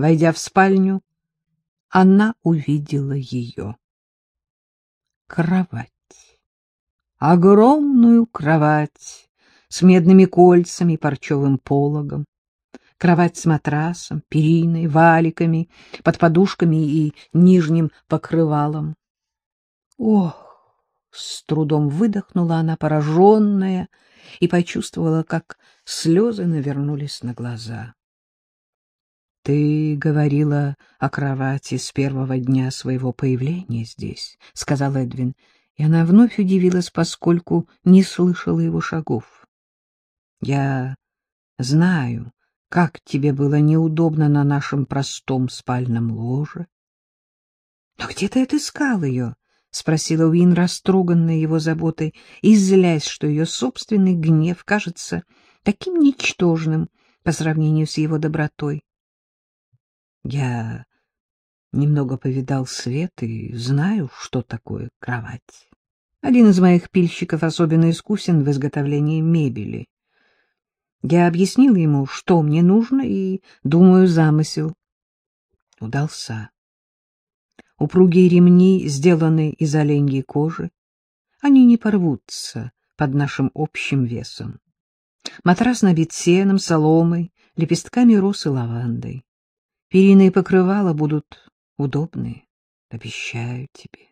Войдя в спальню, она увидела ее. Кровать. Огромную кровать с медными кольцами и парчевым пологом. Кровать с матрасом, периной, валиками, под подушками и нижним покрывалом. Ох! С трудом выдохнула она, пораженная, и почувствовала, как слезы навернулись на глаза. — Ты говорила о кровати с первого дня своего появления здесь, — сказал Эдвин, и она вновь удивилась, поскольку не слышала его шагов. — Я знаю, как тебе было неудобно на нашем простом спальном ложе. — Но где ты отыскал ее? — спросила Уин, растроганная его заботой, и злясь, что ее собственный гнев кажется таким ничтожным по сравнению с его добротой. Я немного повидал свет и знаю, что такое кровать. Один из моих пильщиков особенно искусен в изготовлении мебели. Я объяснил ему, что мне нужно, и, думаю, замысел удался. Упругие ремни сделаны из оленьей кожи. Они не порвутся под нашим общим весом. Матрас набит сеном, соломой, лепестками роз и лавандой. Перины и покрывала будут удобные, обещаю тебе.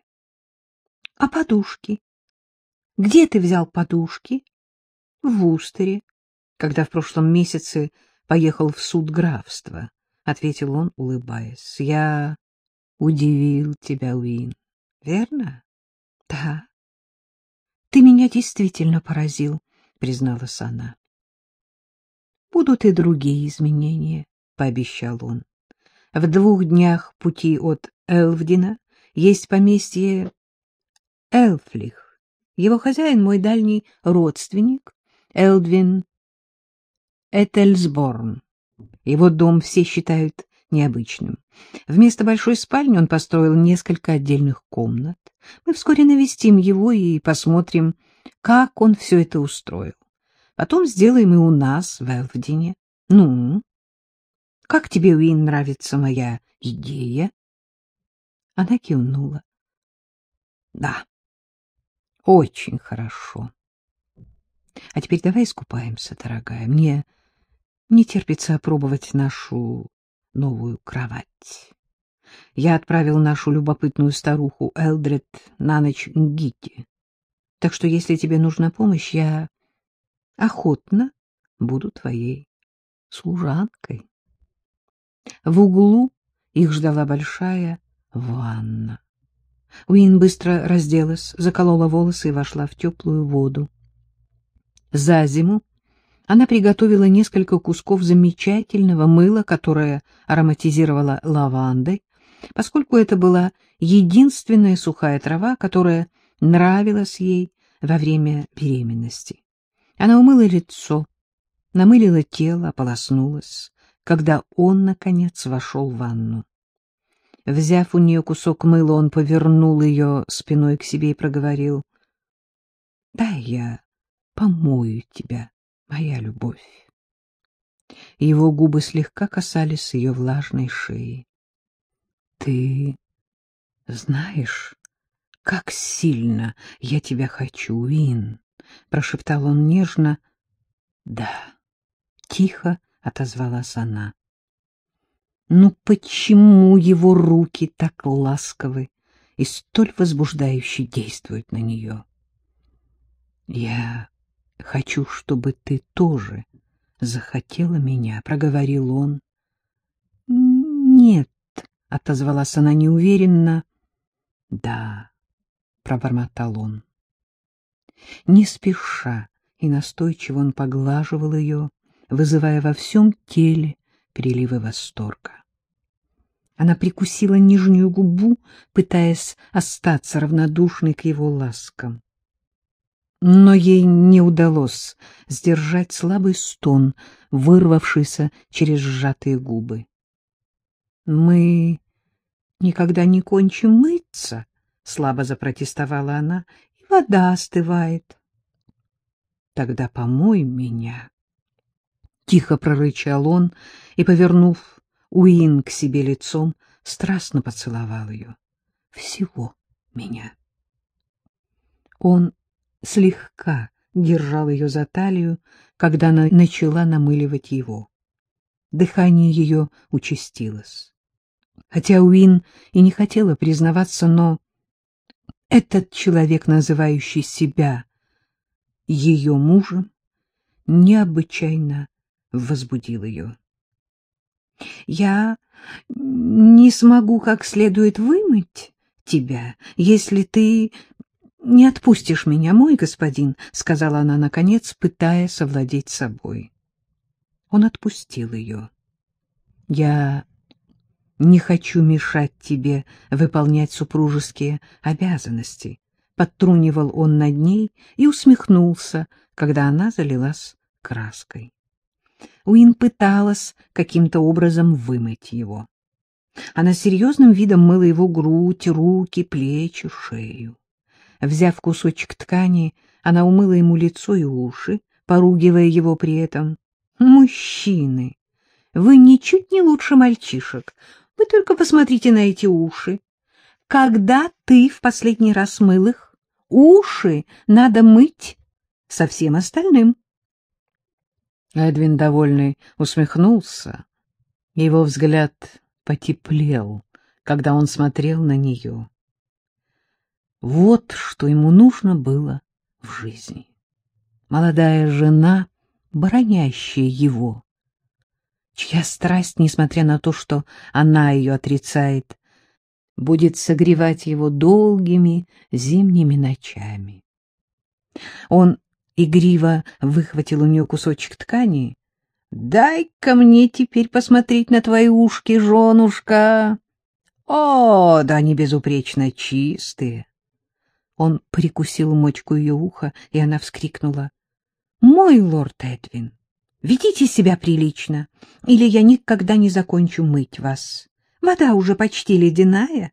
— А подушки? Где ты взял подушки? — В Вустере, когда в прошлом месяце поехал в суд графства, — ответил он, улыбаясь. — Я удивил тебя, Уин, верно? — Да. — Ты меня действительно поразил, — призналась она. — Будут и другие изменения, — пообещал он. В двух днях пути от Элвдина есть поместье Элфлих. Его хозяин — мой дальний родственник, Элдвин Этельсборн. Его дом все считают необычным. Вместо большой спальни он построил несколько отдельных комнат. Мы вскоре навестим его и посмотрим, как он все это устроил. Потом сделаем и у нас в Элвдине. Ну, как тебе, Уин, нравится моя идея? Она кивнула. Да, очень хорошо. А теперь давай искупаемся, дорогая. Мне не терпится опробовать нашу новую кровать. Я отправил нашу любопытную старуху Элдред на ночь к. Так что, если тебе нужна помощь, я охотно буду твоей служанкой. В углу их ждала большая ванна. Уин быстро разделась, заколола волосы и вошла в теплую воду. За зиму она приготовила несколько кусков замечательного мыла, которое ароматизировала лавандой, поскольку это была единственная сухая трава, которая нравилась ей во время беременности. Она умыла лицо, намылила тело, ополоснулась, когда он, наконец, вошел в ванну. Взяв у нее кусок мыла, он повернул ее спиной к себе и проговорил. — Дай я помою тебя, моя любовь. Его губы слегка касались ее влажной шеи. — Ты знаешь, как сильно я тебя хочу, Уин, — прошептал он нежно. — Да, тихо — отозвалась она. Ну почему его руки так ласковы и столь возбуждающе действуют на нее? Я хочу, чтобы ты тоже захотела меня, — проговорил он. — Нет, — отозвалась она неуверенно. — Да, — пробормотал он. Не спеша и настойчиво он поглаживал ее, вызывая во всем теле переливы восторга. Она прикусила нижнюю губу, пытаясь остаться равнодушной к его ласкам. Но ей не удалось сдержать слабый стон, вырвавшийся через сжатые губы. — Мы никогда не кончим мыться, — слабо запротестовала она, — и вода остывает. — Тогда помой меня. Тихо прорычал он и, повернув Уин к себе лицом, страстно поцеловал ее. Всего меня. Он слегка держал ее за талию, когда она начала намыливать его. Дыхание ее участилось. Хотя Уин и не хотела признаваться, но этот человек, называющий себя ее мужем, необычайно возбудил ее. — Я не смогу как следует вымыть тебя, если ты не отпустишь меня, мой господин, — сказала она, наконец, пытаясь совладеть собой. Он отпустил ее. — Я не хочу мешать тебе выполнять супружеские обязанности, — подтрунивал он над ней и усмехнулся, когда она залилась краской. Уин пыталась каким-то образом вымыть его. Она серьезным видом мыла его грудь, руки, плечи, шею. Взяв кусочек ткани, она умыла ему лицо и уши, поругивая его при этом. «Мужчины, вы ничуть не лучше мальчишек. Вы только посмотрите на эти уши. Когда ты в последний раз мыл их? Уши надо мыть со всем остальным». Эдвин, довольный, усмехнулся. Его взгляд потеплел, когда он смотрел на нее. Вот что ему нужно было в жизни. Молодая жена, бронящая его, чья страсть, несмотря на то, что она ее отрицает, будет согревать его долгими зимними ночами. Он игриво выхватил у нее кусочек ткани. — Дай-ка мне теперь посмотреть на твои ушки, женушка. О, да они безупречно чистые. Он прикусил мочку ее уха, и она вскрикнула. — Мой лорд Эдвин, ведите себя прилично, или я никогда не закончу мыть вас. Вода уже почти ледяная.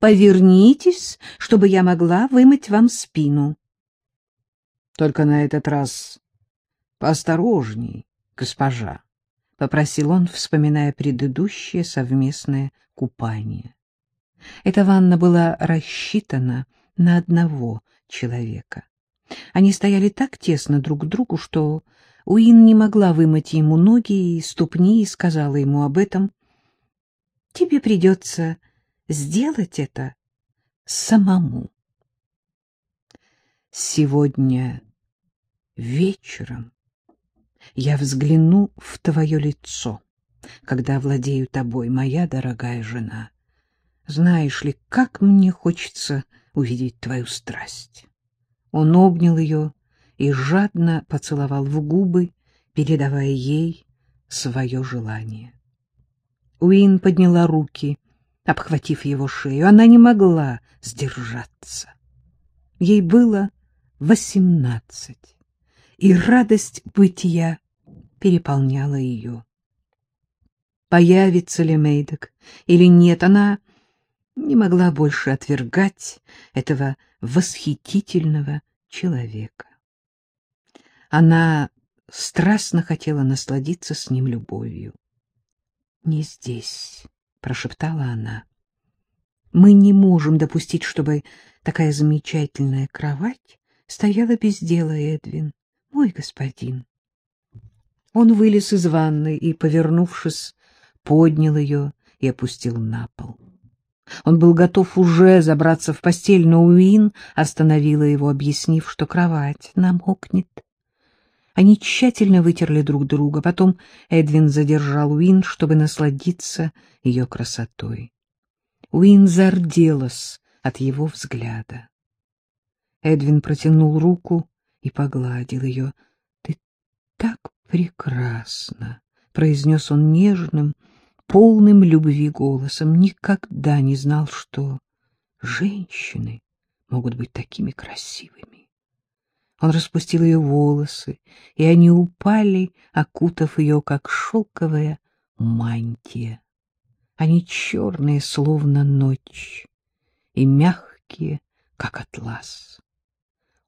Повернитесь, чтобы я могла вымыть вам спину. Только на этот раз поосторожней, госпожа, — попросил он, вспоминая предыдущее совместное купание. Эта ванна была рассчитана на одного человека. Они стояли так тесно друг к другу, что Уин не могла вымыть ему ноги и ступни и сказала ему об этом. — Тебе придется сделать это самому. Сегодня вечером я взгляну в твое лицо, когда владею тобой, моя дорогая жена. Знаешь ли, как мне хочется увидеть твою страсть. Он обнял ее и жадно поцеловал в губы, передавая ей свое желание. Уин подняла руки, обхватив его шею. Она не могла сдержаться. Ей было восемнадцать и радость бытия переполняла ее. Появится ли Мейдок или нет, она не могла больше отвергать этого восхитительного человека. Она страстно хотела насладиться с ним любовью. — Не здесь, — прошептала она. — Мы не можем допустить, чтобы такая замечательная кровать стояла без дела, Эдвин мой господин. Он вылез из ванны и, повернувшись, поднял ее и опустил на пол. Он был готов уже забраться в постель, но Уин остановила его, объяснив, что кровать намокнет. Они тщательно вытерли друг друга, потом Эдвин задержал Уин, чтобы насладиться ее красотой. Уин зарделась от его взгляда. Эдвин протянул руку и погладил ее. — Ты так прекрасна! — произнес он нежным, полным любви голосом. Никогда не знал, что женщины могут быть такими красивыми. Он распустил ее волосы, и они упали, окутав ее, как шелковая мантия. Они черные, словно ночь, и мягкие, как атлас.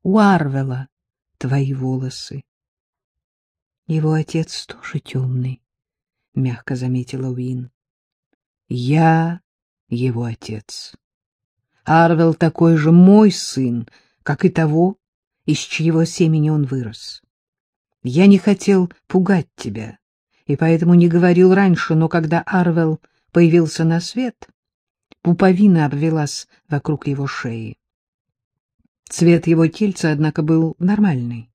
У Арвела твои волосы. Его отец тоже темный, — мягко заметила Уин. «Я его отец. Арвел такой же мой сын, как и того, из чьего семени он вырос. Я не хотел пугать тебя, и поэтому не говорил раньше, но когда Арвел появился на свет, пуповина обвелась вокруг его шеи. Цвет его тельца, однако, был нормальный.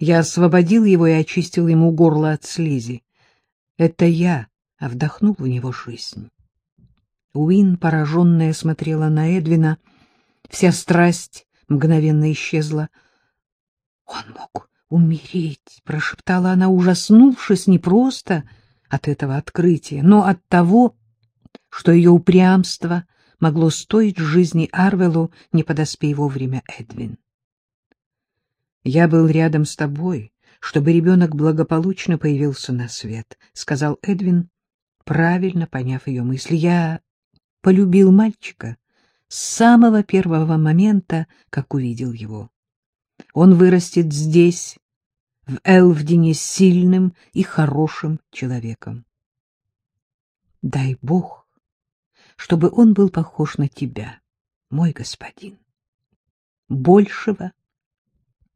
Я освободил его и очистил ему горло от слизи. Это я вдохнул в него жизнь. Уин, пораженная, смотрела на Эдвина. Вся страсть мгновенно исчезла. — Он мог умереть, — прошептала она, ужаснувшись не просто от этого открытия, но от того, что ее упрямство могло стоить жизни Арвелу, не подоспей вовремя Эдвин. — Я был рядом с тобой, чтобы ребенок благополучно появился на свет, — сказал Эдвин, правильно поняв ее мысли. — Я полюбил мальчика с самого первого момента, как увидел его. Он вырастет здесь, в Элвдине, сильным и хорошим человеком. Дай Бог, чтобы он был похож на тебя, мой господин. Большего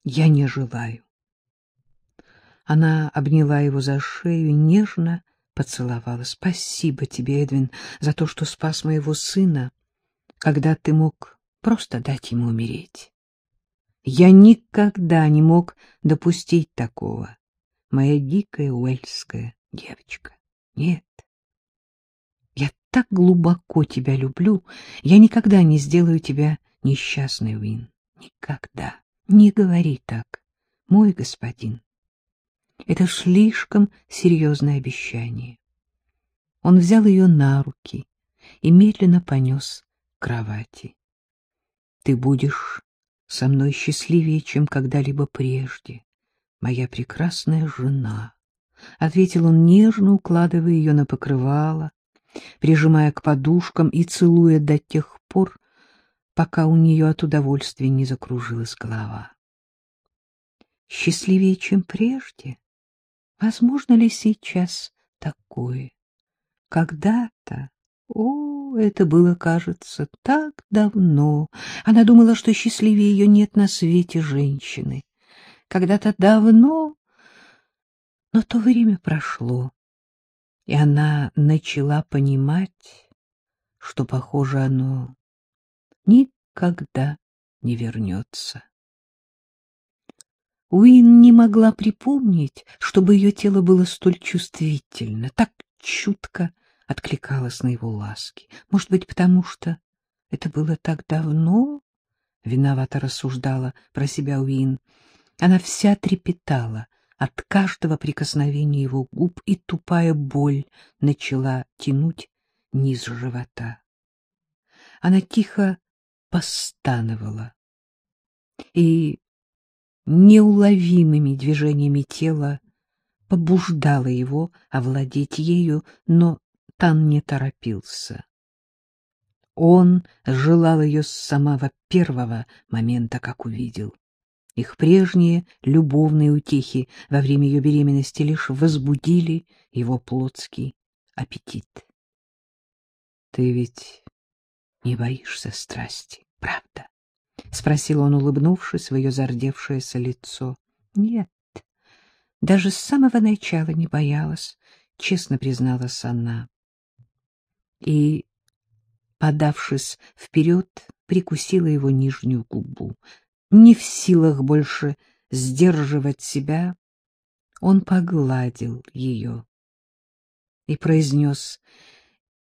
я не желаю. Она обняла его за шею, нежно поцеловала. Спасибо тебе, Эдвин, за то, что спас моего сына, когда ты мог просто дать ему умереть. Я никогда не мог допустить такого, моя дикая уэльская девочка. Нет. Так глубоко тебя люблю, я никогда не сделаю тебя несчастной, Уин. Никогда. Не говори так, мой господин. Это слишком серьезное обещание. Он взял ее на руки и медленно понес к кровати. — Ты будешь со мной счастливее, чем когда-либо прежде, моя прекрасная жена, — ответил он, нежно укладывая ее на покрывало, прижимая к подушкам и целуя до тех пор, пока у нее от удовольствия не закружилась голова. Счастливее, чем прежде? Возможно ли сейчас такое? Когда-то, о, это было, кажется, так давно. Она думала, что счастливее ее нет на свете женщины. Когда-то давно, но то время прошло, и она начала понимать, что, похоже, оно никогда не вернется. Уин не могла припомнить, чтобы ее тело было столь чувствительно, так чутко откликалось на его ласки. Может быть, потому что это было так давно? Виновато рассуждала про себя Уин. Она вся трепетала от каждого прикосновения его губ, и тупая боль начала тянуть низ живота. Она тихо постановала и неуловимыми движениями тела побуждала его овладеть ею, но Тан не торопился. Он желал ее с самого первого момента, как увидел. Их прежние любовные утехи во время ее беременности лишь возбудили его плотский аппетит. — Ты ведь не боишься страсти, правда? — спросил он, улыбнувшись в ее зардевшееся лицо. — Нет, даже с самого начала не боялась, — честно призналась она. И, подавшись вперед, прикусила его нижнюю губу. Не в силах больше сдерживать себя, он погладил ее и произнес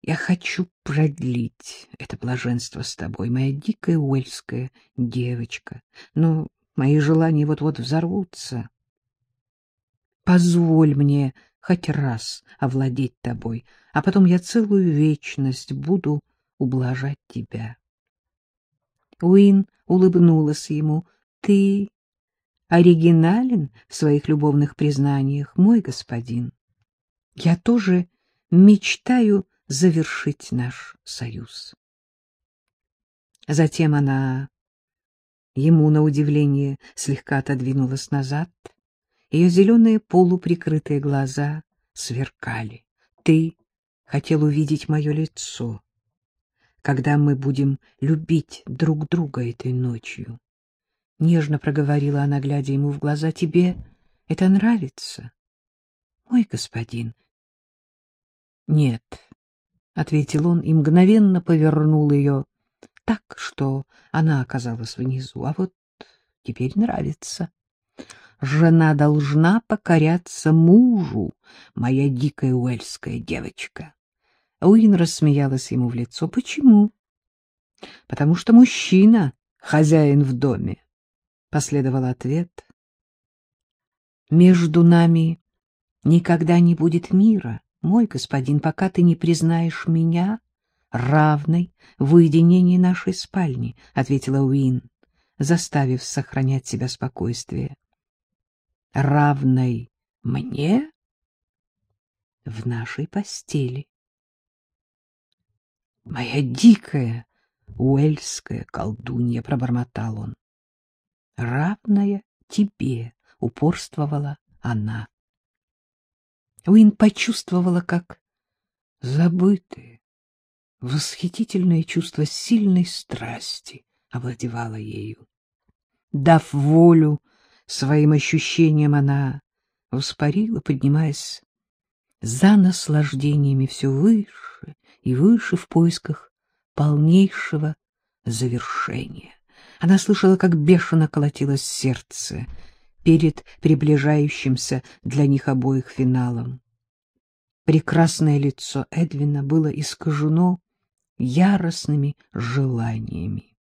я хочу продлить это блаженство с тобой, моя дикая уэльская девочка. Но мои желания вот-вот взорвутся. Позволь мне хоть раз овладеть тобой, а потом я целую вечность буду ублажать тебя. Уин улыбнулась ему. — Ты оригинален в своих любовных признаниях, мой господин. Я тоже мечтаю завершить наш союз. Затем она, ему на удивление, слегка отодвинулась назад. Ее зеленые полуприкрытые глаза сверкали Ты хотел увидеть мое лицо, когда мы будем любить друг друга этой ночью. Нежно проговорила она, глядя ему в глаза. Тебе это нравится, мой господин? Нет, — ответил он и мгновенно повернул ее так, что она оказалась внизу. А вот теперь нравится. Жена должна покоряться мужу, моя дикая уэльская девочка. Уин рассмеялась ему в лицо. Почему? Потому что мужчина — хозяин в доме. Последовал ответ. Между нами никогда не будет мира, мой господин, пока ты не признаешь меня равной в уединении нашей спальни, — ответила Уин, заставив сохранять себя спокойствие. — Равной мне? — В нашей постели. — Моя дикая уэльская колдунья, — пробормотал он. — Равная тебе, — упорствовала она. Уин почувствовала, как забытые, восхитительное чувство сильной страсти овладевало ею. Дав волю своим ощущениям, она воспарила, поднимаясь за наслаждениями все выше и выше в поисках полнейшего завершения. Она слышала, как бешено колотилось сердце — перед приближающимся для них обоих финалом. Прекрасное лицо Эдвина было искажено яростными желаниями.